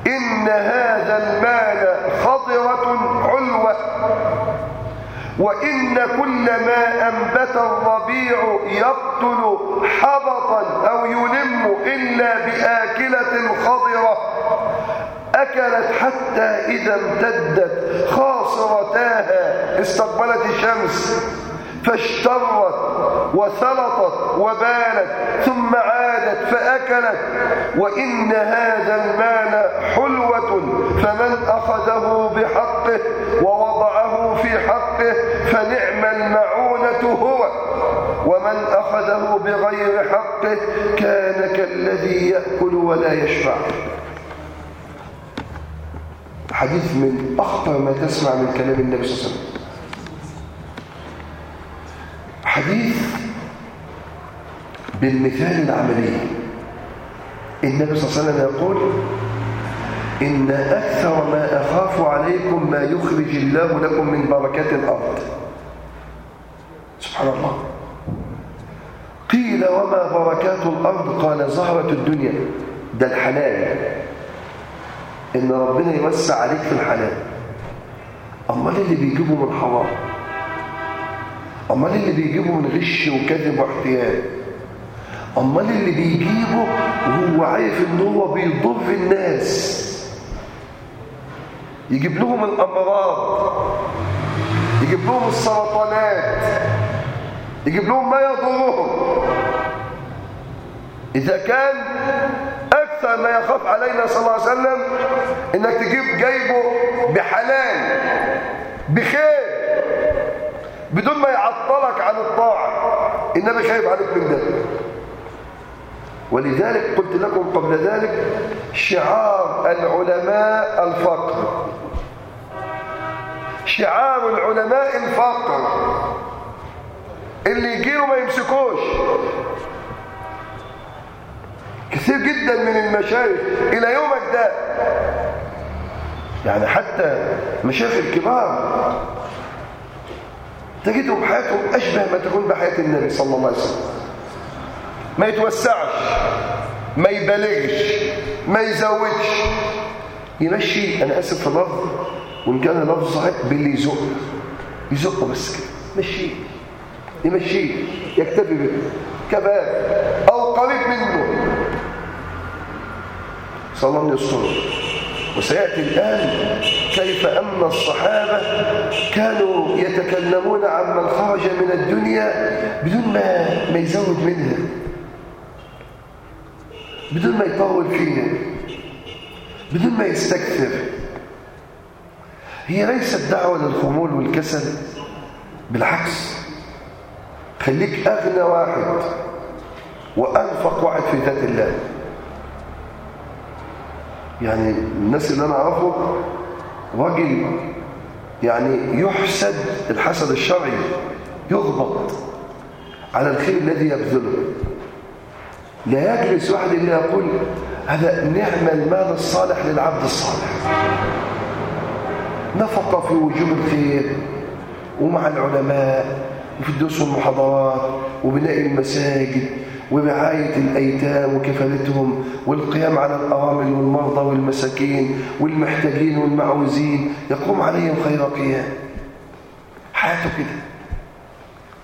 إن هذا المال خضرة علوة وإن كل ما أنبت الربيع يقتل حبطا أو يلم إلا بآكلة خضرة. أكلت حتى إذا امتدت خاصرتاها استقبلت الشمس فاشترت وثلطت وبانت ثم عادت فأكلت. وإن هذا المال حلوة فمن أخذه بحقه ووضعه في حقه فنعم المعونة هو. ومن أخذه بغير حقه كان كالذي يأكل ولا يشبع. حديث من أخطر ما تسمع من كلام النبي صلى الله عليه وسلم. حديث بالمثال العملي. النبي صلى الله عليه وسلم يقول إن أكثر ما أخاف عليكم ما يخرج الله لكم من بركات الأرض. سبحان الله. قيل وما بركات الأرض؟ قال زهرة الدنيا. ده الحلال. إن ربنا يوسع عليك في الحلال. أمال اللي بيجيبه من حرام؟ أمال اللي بيجيبه من غش وكذب واحتيال؟ أمال اللي بيجيبه وهو عارف إن هو بيضر الناس؟ يجيب لهم الأمراض. يجيب لهم السرطانات. يجيب لهم ما يضرهم. إذا كان أكثر ما يخاف علينا صلى الله عليه وسلم إنك تجيب جايبه بحلال بخير بدون ما يعطلك عن الطاعة. النبي خايف عليك من ده. ولذلك قلت لكم قبل ذلك شعار العلماء الفقر شعار العلماء الفقر اللي يجيله ما يمسكوش. كثير جدا من المشايخ إلى يومك ده. يعني حتى مشايخ الكبار تجدهم حياتهم أشبه ما تكون بحياة النبي صلى الله عليه وسلم. ما يتوسعش ما يبالغش ما يزودش يمشي أنا آسف في اللفظ وإن كان اللفظ صحيح باللي يزق. يزقه بس كده. مشيه يمشيه يكتفي به. كباب أو قريب منه. صلى الله عليه وسلم. وسيأتي الآن كيف أن الصحابة كانوا يتكلمون عمن خرج من الدنيا بدون ما, ما يزود منها. بدون ما يطول فيها. بدون ما يستكثر. هي ليست دعوة للخمول والكسل بالعكس. خليك أغنى واحد وأنفق واحد في ذات الله. يعني الناس اللي أنا أعرفه راجل يعني يحسد الحسد الشرعي يغبط على الخير الذي يبذله. لا يجلس واحد إلا يقول هذا نعم المال الصالح للعبد الصالح. نفق في وجوب الخير ومع العلماء وفي الدروس والمحاضرات وبناء المساجد. ورعاية الأيتام وكفالتهم والقيام على الأرامل والمرضى والمساكين والمحتاجين والمعوزين يقوم عليهم خير قيام. حياته كده.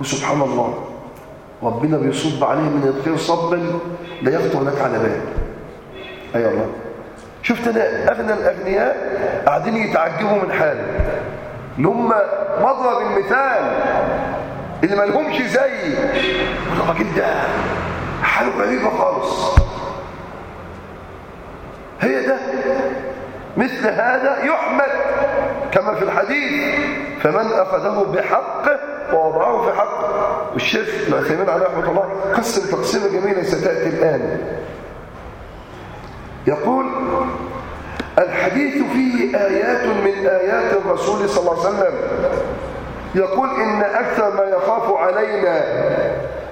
وسبحان الله ربنا بيصب عليه من الخير صبا لا يخطر لك على بال. اي أيوة الله شفت أنا أغنى الأغنياء قاعدين يتعجبوا من حاله هم مضرب المثال. اللي ما لهمش زي. الراجل ده حاله غريبة خالص. هي ده مثل هذا يحمد كما في الحديث فمن أخذه بحقه ووضعه في حقه والشيخ العثيمين عليه رحمة الله قسم تقسيمة جميلة ستأتي الآن. يقول الحديث فيه آيات من آيات الرسول صلى الله عليه وسلم. يقول إن أكثر ما يخاف علينا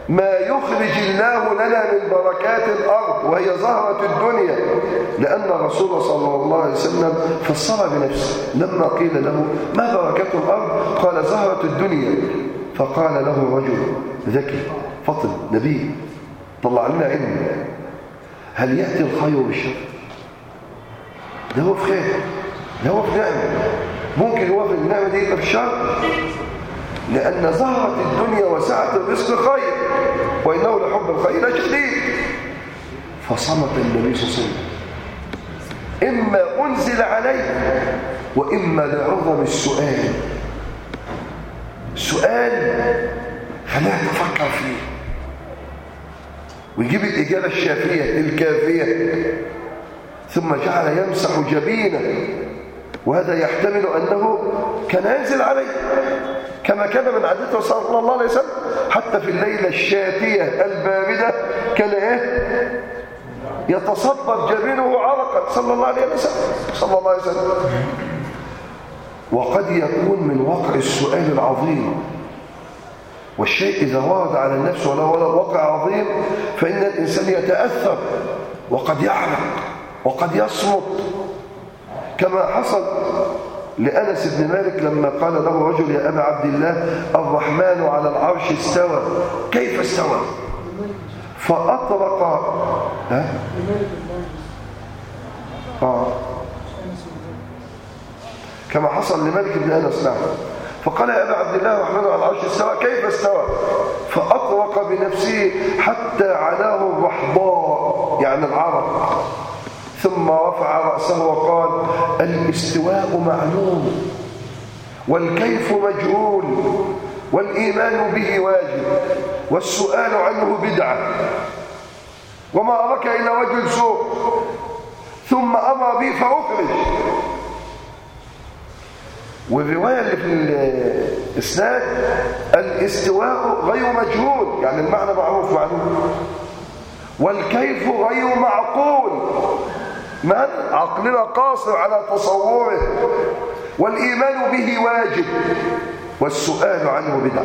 ما يخرج الله لنا من بركات الأرض وهي زهرة الدنيا لأن الرسول صلى الله عليه وسلم فسر بنفسه لما قيل له ما بركات الأرض؟ قال زهرة الدنيا. فقال له رجل ذكي فطن نبي طلع لنا علم. هل يأتي الخير بالشر؟ ده هو في خير ده هو في نعمة. ممكن هو في النعمة دي في الشر لأن زهرة الدنيا وسعة الرزق خير وإنه لحب الخير شديد. فصمت النبي صلى الله عليه وسلم إما أنزل عليه وإما لعظم السؤال السؤال خلينا تفكر فيه. ويجيب الإجابة الشافية الكافية ثم جعل يمسح جبينه. وهذا يحتمل أنه كان ينزل عليه كما كان من عادته صلى الله عليه وسلم حتى في الليلة الشاتية الباردة كان إيه؟ يتصبب جبينه عرقا صلى الله عليه وسلم صلى الله عليه وسلم. وقد يكون من وقع السؤال العظيم والشيء إذا ورد على النفس ولا ولا وقع عظيم فإن الإنسان يتأثر وقد يعرق وقد يصمت. كما حصل لأنس بن مالك لما قال له رجل يا أبا عبد الله الرحمن على العرش استوى. كيف استوى؟ فأطرق ها؟ آه. كما حصل لمالك بن أنس نعم. فقال يا أبا عبد الله الرحمن على العرش استوى. كيف استوى؟ فأطرق بنفسه حتى علاه الرحضاء يعني العرق. ثم رفع رأسه وقال الاستواء معلوم والكيف مجهول والإيمان به واجب والسؤال عنه بدعة وما أراك إلا وجه سوء ثم أمر به فأخرج. والرواية اللي في الإسناد الاستواء غير مجهول. يعني المعنى معروف معلوم. والكيف غير معقول. من؟ عقلنا قاصر على تصوره والإيمان به واجب والسؤال عنه بدعة.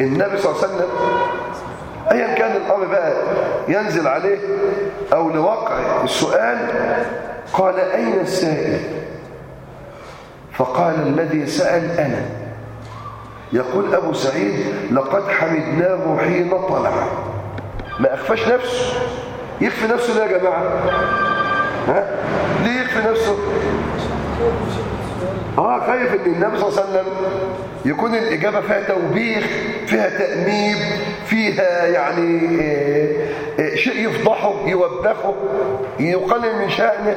النبي صلى الله عليه وسلم أيا كان الأمر بقى ينزل عليه أو لوقع السؤال قال أين السائل؟ فقال الذي سأل أنا. يقول أبو سعيد لقد حمدناه حين طلع. ما أخفاش نفسه. يخفي نفسه ليه يا جماعة؟ ها؟ ليه يخفي نفسه؟ آه خايف إن النبي صلى الله عليه وسلم يكون الإجابة فيها توبيخ فيها تأنيب فيها يعني آه، آه، شيء يفضحه يوبخه يقلل من شأنه.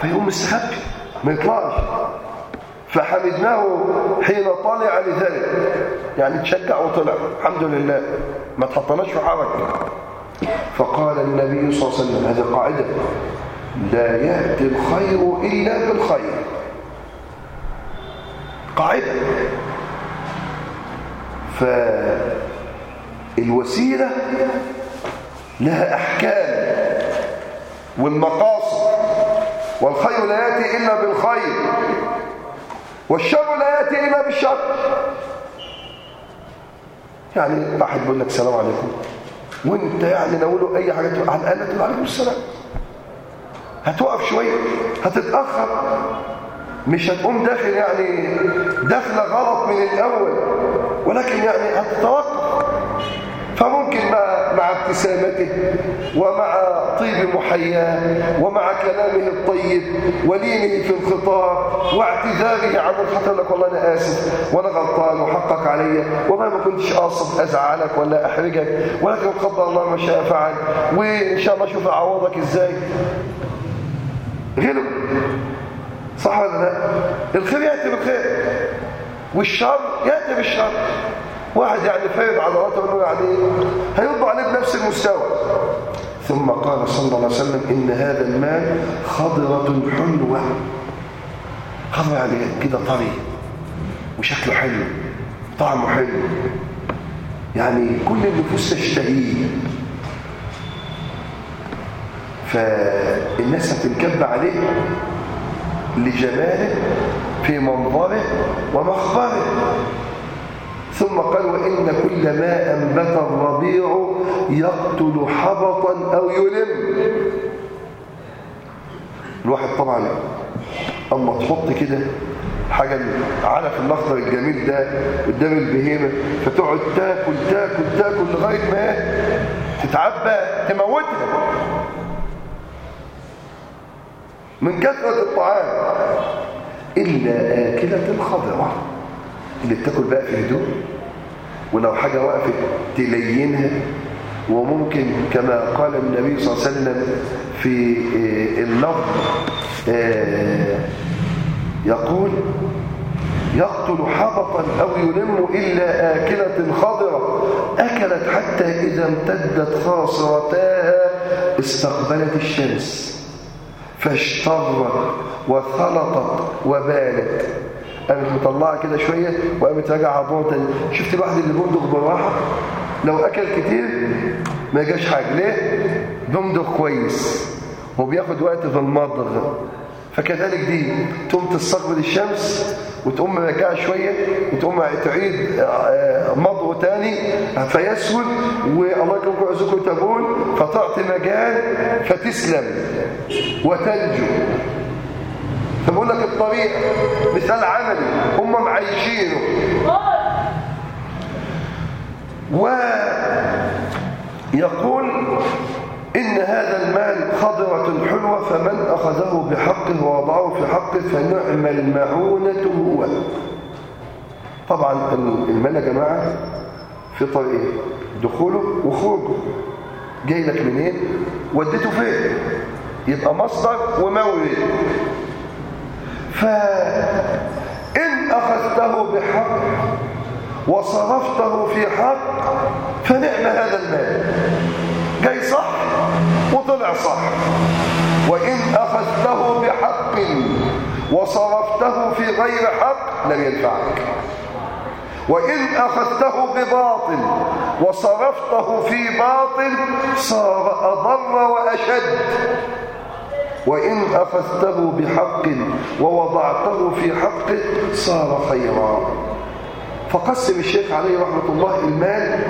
فيقوم مستخبي ما يطلعش. فحمدناه حين طلع لذلك. يعني تشجع وطلع. الحمد لله. ما تحطناش في حرج فقال النبي صلى الله عليه وسلم هذه قاعدة. لا يأتي الخير إلا بالخير. قاعدة. فالوسيلة لها أحكام والمقاصد. والخير لا يأتي إلا بالخير. والشر لا يأتي إلا بالشر. يعني واحد بيقول لك السلام عليكم. وانت يعني نقوله اي حاجة على الأقل تقول عليكم السلام. هتقف شوية هتتأخر. مش هتقوم داخل يعني داخله غلط من الأول ولكن يعني هتتوقف. فممكن مع مع ابتسامته ومع طيب محياه ومع كلامه الطيب ولينه في الخطاب واعتذاره عن الخطأ لك والله أنا آسف وأنا غلطان وحقك عليا وما ما كنتش قاصد أزعلك ولا أحرجك ولكن قدر الله ما شاء فعل وإن شاء الله أشوف أعوضك إزاي. غلب. صح ولا لا؟ الخير يأتي بالخير والشر يأتي بالشر. واحد يعني فايد عضلاته انه يعني هيرضى عليه بنفس المستوى. ثم قال صلى الله عليه وسلم إن هذا المال خضرة حلوة. خضرة يعني كده طري وشكله حلو طعمه حلو. يعني كل النفوس تشتهيه. فالناس هتنكب عليه لجماله في منظره ومخبره. ثم قال وإن كل ما أنبت الربيع يقتل حبطا أو يلم. الواحد طبعا أما تحط كده حاجة العلف الأخضر الجميل ده قدام البهيمة فتقعد تاكل تاكل تاكل لغاية ما تتعبى تموتها. من كثرة الطعام إلا آكلة الخضرة اللي بتاكل بقى في هدوء ولو حاجة وقفت تلينها. وممكن كما قال النبي صلى الله عليه وسلم في اللفظ يقول يقتل حبطا أو يلم إلا آكلة خضرة أكلت حتى إذا امتدت خاصرتاها استقبلت الشمس فاشترت وثلطت وبانت قامت مطلعة كده شوية وقامت راجعة عضوها تاني. شفت الواحد اللي بندق بالراحة؟ لو أكل كتير ما يجاش حاجة. ليه؟ بندق كويس وبياخد وقت في المضغ فكذلك دي تقوم تستقبل الشمس وتقوم مرجعه شوية وتقوم تعيد مضغ تاني فيسهل والله يكرمكم ويعزكم تبون فتعطي مجال فتسلم وتنجو. فبقول لك الطريق مثال عملي هم معيشينه. ويقول إن هذا المال خضرة حلوة فمن أخذه بحقه ووضعه في حقه فنعم المعونة هو. طبعا المال يا جماعة في طريق دخوله وخروجه. جاي لك منين؟ وديته فين؟ يبقى مصدر ومورد. فإن أخذته بحق وصرفته في حق فنعم هذا المال. جاي صح وطلع صح. وإن أخذته بحق وصرفته في غير حق لم ينفعك. وإن أخذته بباطل وصرفته في باطل صار أضر وأشد. وإن أخذته بحق ووضعته في حقه صار خيرا. فقسم الشيخ عليه رحمة الله المال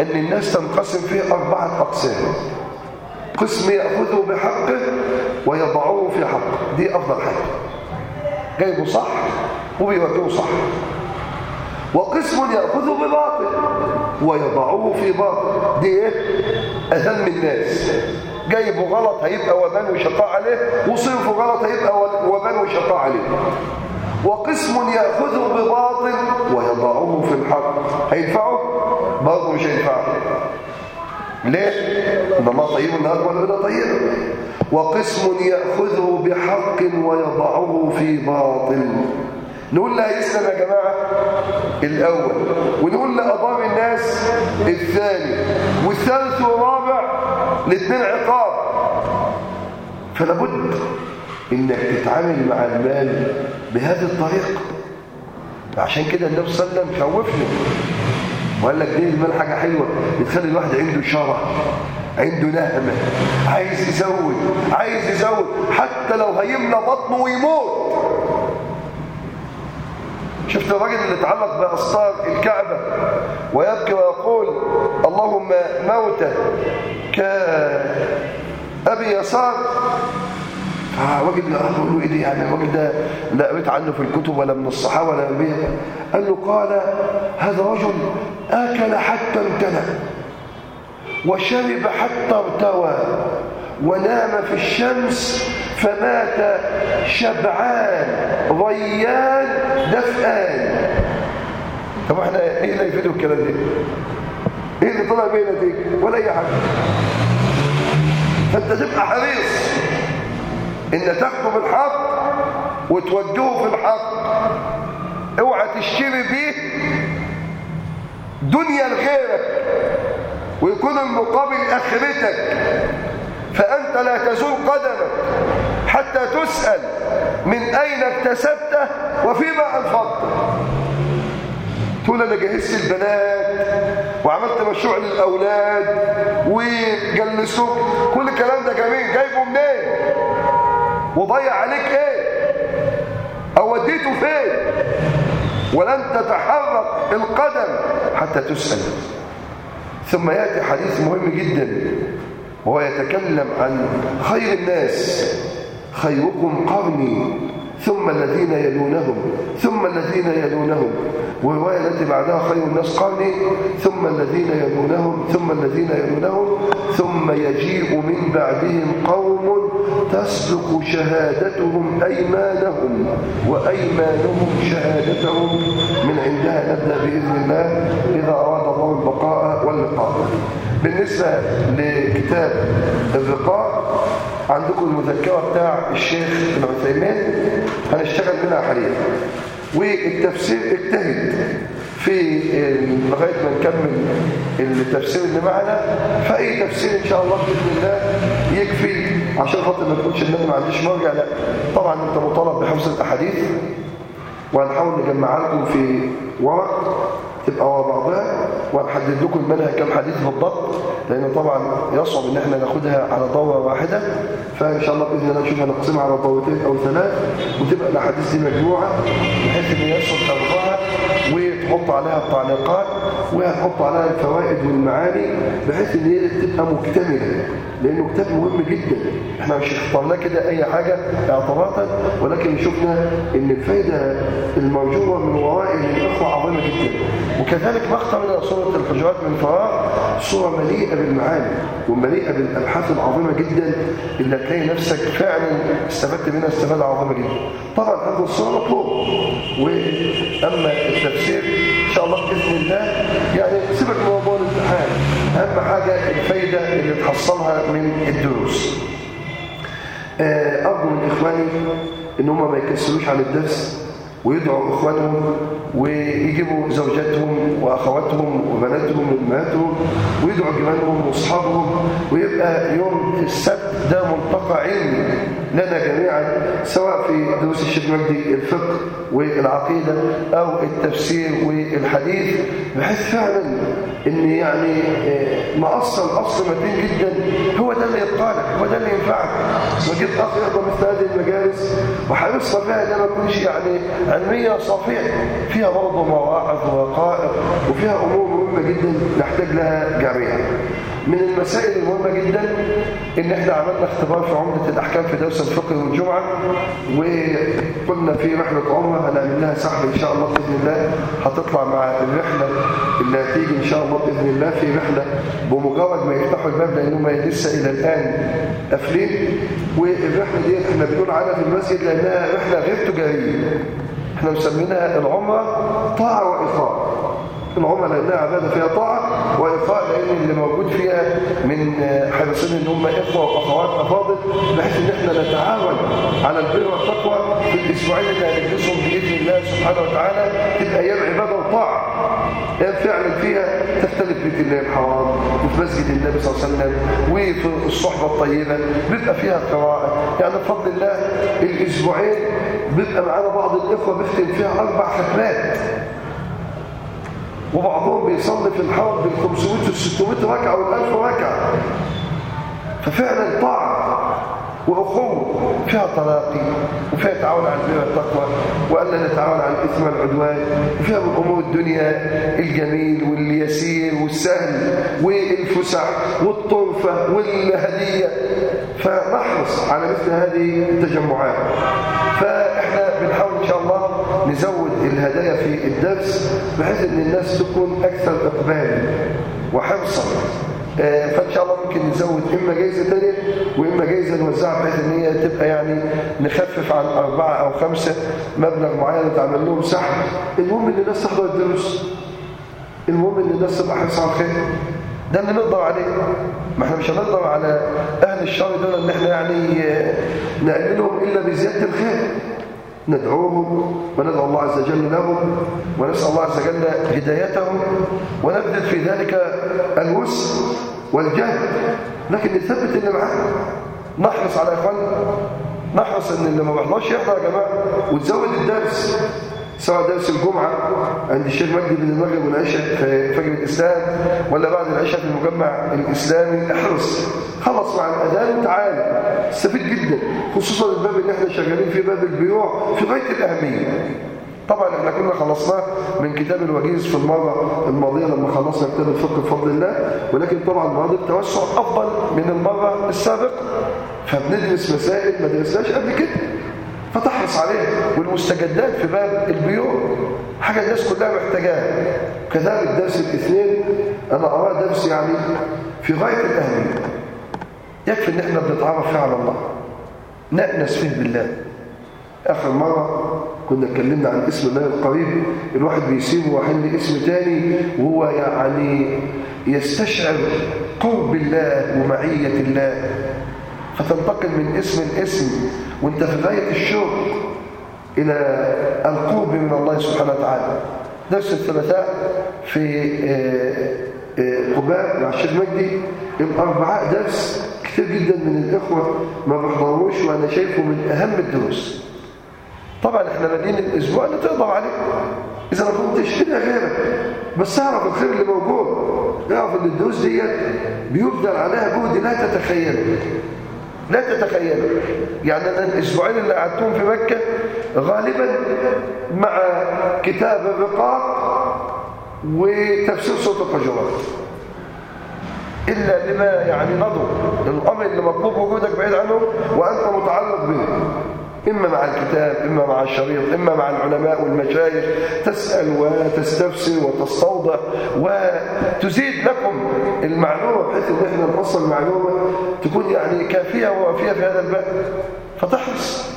أن الناس تنقسم فيه أربعة أقسام. قسم يأخذه بحقه ويضعه في حقه دي أفضل حاجة. جايبه صح وبيوجهه صح. وقسم يأخذه بباطل ويضعه في باطل. دي إيه؟ أهم الناس. جايبه غلط هيبقى وبان وشقاء عليه وصرفه غلط هيبقى وبان وشقاء عليه. وقسم يأخذه بباطل ويضعه في الحق. هينفعه؟ برضه مش هينفعه ليه؟ إن الله طيب النهار والهدى طيب. وقسم يأخذه بحق ويضعه في باطل. نقول لا يسلم يا جماعة؟ الأول. ونقول لأضام الناس الثاني. والثالث والرابع الاثنين عقاب. فلا بد إنك تتعامل مع المال بهذه الطريقة. عشان كده النبي صلى الله عليه وسلم خوفنا وقال لك دي المال حاجة حلوة. بتخلي الواحد عنده شرع عنده نهمة عايز يزود عايز يزود حتى لو هيملى بطنه ويموت. شفت الراجل اللي اتعلق بأسطار الكعبة؟ ويبكي ويقول اللهم موتة كأبي يسار. فراجل يقول له إيه يعني الراجل ده لا قريت عنه في الكتب ولا من الصحابة ولا من قال له قال هذا رجل أكل حتى امتنع وشرب حتى ارتوى ونام في الشمس فمات شبعان ريان دفئان. طب إحنا إيه اللي يفيده الكلام ده؟ إيه اللي طلع بيه نتيجه ولا أي حاجة فأنت تبقى حريص. إن تكتب الحق وتوجهه في الحق. اوعى تشتري بيه دنيا لغيرك ويكون المقابل اخرتك فأنت لا تزول قدمك حتى تسأل من أين اكتسبته وفيما أنفقته. تقول أنا جهزت البنات وعملت مشروع للأولاد وجلسوك. كل الكلام ده جميل. جايبه منين؟ وضيع عليك إيه؟ أو وديته فين؟ ولن تتحرك القدم حتى تسأل. ثم يأتي حديث مهم جدا. وهو يتكلم عن خير الناس. خيركم قرني. ثم الذين يلونهم ثم الذين يلونهم. والرواية التي بعدها خير الناس قرني. ثم الذين يلونهم ثم الذين يلونهم ثم يجيء من بعدهم قوم تسلك شهادتهم أيمانهم وأيمانهم شهادتهم من عندها نبدأ بإذن الله إذا أراد الله البقاء واللقاء. بالنسبة لكتاب الرقاء عندكم المذكرة بتاع الشيخ ابن عثيمين. هنشتغل منها حاليا والتفسير اجتهد في لغاية ما نكمل التفسير اللي معنا. فأي تفسير إن شاء الله بإذن الله يكفي. عشان خاطر ما تقولش إن أنا ما عنديش مرجع لا. طبعا أنت مطالب بحفظ الأحاديث. وهنحاول نجمعها لكم في ورق تبقى ورا بعضها. وهنحدد لكم المنهج كم حديث بالضبط لأنه طبعا يصعب إن إحنا ناخدها على دورة واحدة. فإن شاء الله بإذن الله نشوف هنقسمها على دورتين أو ثلاث وتبقى الأحاديث دي مجموعة بحيث إن يصل حفظها وتحط عليها التعليقات وهتحط عليها الفوائد والمعاني بحيث إن هي تبقى مكتملة. لأنه كتاب مهم جدا. إحنا مش اخترناه كده أي حاجة اعتراضا ولكن شفنا إن الفايدة المرجوه من ورائه للاخوه عظيمة جدا. وكذلك ما اخترنا صورة الحجرات من فراغ صورة مليئة بالمعاني ومليئة بالابحاث العظيمة جدا اللي هتلاقي نفسك فعلا استفدت منها استفادة عظيمة جدا. طبعا هذا الصورة مطلوب وأما التفسير إن شاء الله بإذن الله يعني سيبك من موضوع الامتحان. أهم حاجة الفايدة اللي تحصلها من الدروس. أرجو من إخواني إن هم ما يكسلوش عن الدرس. ويدعوا اخوانهم ويجيبوا زوجاتهم وأخواتهم وبناتهم وأمهاتهم ويدعوا جيرانهم وأصحابهم ويبقى يوم السبت ده ملتقى علمي لنا جميعا سواء في دروس الشيخ مجدي الفقه والعقيدة أو التفسير والحديث بحيث فعلا إن يعني مأصل أصل متين جدا هو ده اللي يبقالك هو ده اللي ينفعك. وجيت اخ يقضى مثل هذه المجالس وحرصنا فيها ده ما تكونش يعني علميه صافيه فيها برضه مواعظ ووقائع وفيها أمور مهمة جدا نحتاج لها جميعا. من المسائل المهمة جدا إن إحنا عملنا اختبار في عمدة الأحكام في درس الفقه والجمعه وقلنا في رحلة عمرة هنعمل لها سحب إن شاء الله بإذن الله هتطلع مع الرحلة اللي هتيجي إن شاء الله بإذن الله في رحلة بمجرد ما يفتحوا الباب لانهم لسه إلى الآن قافلين. والرحلة دي إحنا بنقول عنها في المسجد لأنها رحلة غير تجارية. إحنا مسمينها العمرة طاعة واقامه العمرة لأنها عبادة فيها طاعة واقاء لأن اللي موجود فيها من حريصين إن هم إخوة وأخوات أفاضل بحيث إن إحنا نتعاون على البر والتقوى في الأسبوعين اللي هندرسهم بإذن الله سبحانه وتعالى تبقى أيام عبادة وطاعة. فعلا فيها تختلف بيت الله الحرام وفي مسجد النبي صلى الله عليه وسلم وفي الصحبة الطيبة بيبقى فيها قراءة. يعني بفضل الله الأسبوعين بيبقى معانا بعض الإخوة بيختم فيها أربع ختمات وبعضهم بيصلي في الحرم بال 500 وال 600 ركعة وال 1000 ركعة. ففعلا طاعة. وأخوة فيها تلاقي وفيها تعاون على البر والتقوى وألا نتعاون على الإثم والعدوان وفيها من أمور الدنيا الجميل واليسير والسهل والفسع والطرفة والهدية. فنحرص على مثل هذه التجمعات. فإحنا بنحاول إن شاء الله نزود الهدايا في الدرس بحيث أن الناس تكون أكثر إقبالا وحرصا. فإن شاء الله ممكن نزود إما جايزة ثانية وإما جايزة نوزعها بحيث إن هي تبقى يعني نخفف عن أربعة أو خمسة مبلغ معين وتعمل لهم سحب. المهم إن الناس تحضر الدروس. المهم إن الناس تبقى حريصة على الخير. ده اللي نقدر عليه. ما إحنا مش هنقدر على أهل الشر دول ان إحنا يعني آه، نقللهم إلا بزيادة الخير. ندعوهم وندعو الله عز وجل لهم ونسأل الله عز وجل هدايتهم ونبذل في ذلك الوسع والجهد لكن نثبت اللي معانا نحرص على إخواننا. نحرص إن اللي ما بيحضرش يحضر يا جماعة. وتزود الدرس. سواء درس الجمعة عند الشيخ مجدي بن المغرب والعشاء في فجر الإسلام ولا بعد العشاء في المجمع الإسلامي احرص. خلص مع الأذان وتعال. استفيد جدا خصوصا الباب اللي إحنا شغالين فيه باب البيوع في غاية الأهمية. طبعا إحنا كنا خلصناه من كتاب الوجيز في المرة الماضية لما خلصنا كتاب الفقه بفضل الله ولكن طبعا المرة التوسع أفضل من المرة السابقة. فبندرس مسائل ما درسناش قبل كده. فتحرص عليها. والمستجدات في باب البيوع حاجة الناس كلها محتاجاها. كذلك درس الاثنين أنا أراه درس يعني في غاية الأهمية. يكفي إن إحنا بنتعرف فيه على الله. نأنس فيه بالله. آخر مرة كنا اتكلمنا عن اسم الله القريب. الواحد بيسيبه وحل اسم تاني وهو يعني يستشعر قرب الله ومعية الله. فتنتقل من اسم لاسم وانت في غاية الشوق إلى القرب من الله سبحانه وتعالى. درس الثلاثاء في قباء مع الشيخ مجدي. الأربعاء درس كثير جدا من الإخوة ما بيحضروش وأنا شايفه من أهم الدروس. طبعا إحنا بادئين الأسبوع اللي تقدر عليه. إذا ما كنتش كده غيرك بس أعرف الخير اللي موجود. أعرف إن الدروس ديت بيبذل عليها جهد لا تتخيله. لا تتخيل يعني أنا الأسبوعين اللي قعدتهم في مكة غالبا مع كتاب الرقاق وتفسير صوت الحجرات إلا لما يعني نضر الأمر اللي مطلوب وجودك بعيد عنه وأنت متعلق به إما مع الكتاب إما مع الشريط إما مع العلماء والمشايخ. تسأل وتستفسر وتستوضح وتزيد لكم المعلومة بحيث إن إحنا نوصل معلومة تكون يعني كافية ووافية في هذا الباب. فتحرص.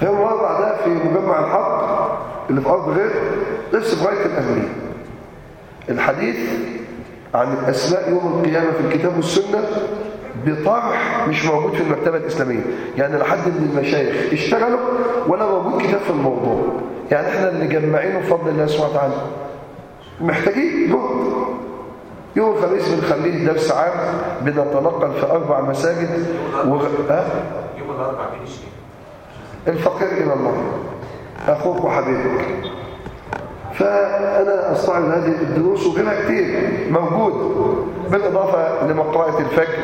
فيوم الأربع ده في مجمع الحق اللي في أرض غير. نفس في غاية الأهمية. الحديث عن الأسماء يوم القيامة في الكتاب والسنة بطرح مش موجود في المكتبة الإسلامية. يعني لحد من المشايخ اشتغلوا ولا موجود كتاب في الموضوع. يعني إحنا اللي جمعينه بفضل الله سبحانه وتعالى. محتاجين جهد يوم الخميس بنخليه درس عام بنتنقل في أربع مساجد. وغ... أه؟ الفقير إلى الله. أخوك وحبيبك. فأنا أستعرض هذه الدروس وغيرها كتير موجود بالإضافة لمقرأة الفجر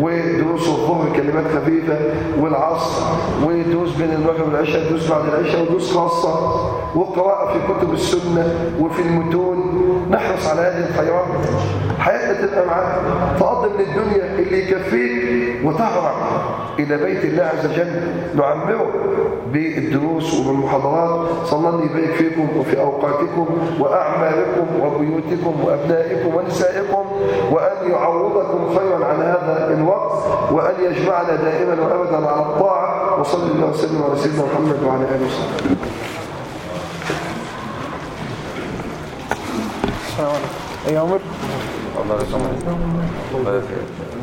ودروس الظهر كلمات خفيفة والعصر ودروس بين المغرب والعشاء دروس بعد العشاء ودروس خاصة وقراءة في كتب السنة وفي المتون. نحرص على هذه الخيرات حياتنا تبقى معاك. تقضي من الدنيا اللي يكفيك وتهرع إلى بيت الله عز وجل نعمره بالدروس وبالمحاضرات صلى الله يبارك فيكم وفي أوقاتكم وأعمالكم وبيوتكم وأبنائكم ونسائكم وأن يعوضكم خيرا عن هذا الوقت وأن يجمعنا دائما وأبدا على الطاعة. وصلى الله وسلم على سيدنا محمد وعلى آله وصحبه. أي عمر؟ الله يسلمك الله يسلمك. الله يسلمك.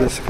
بس كده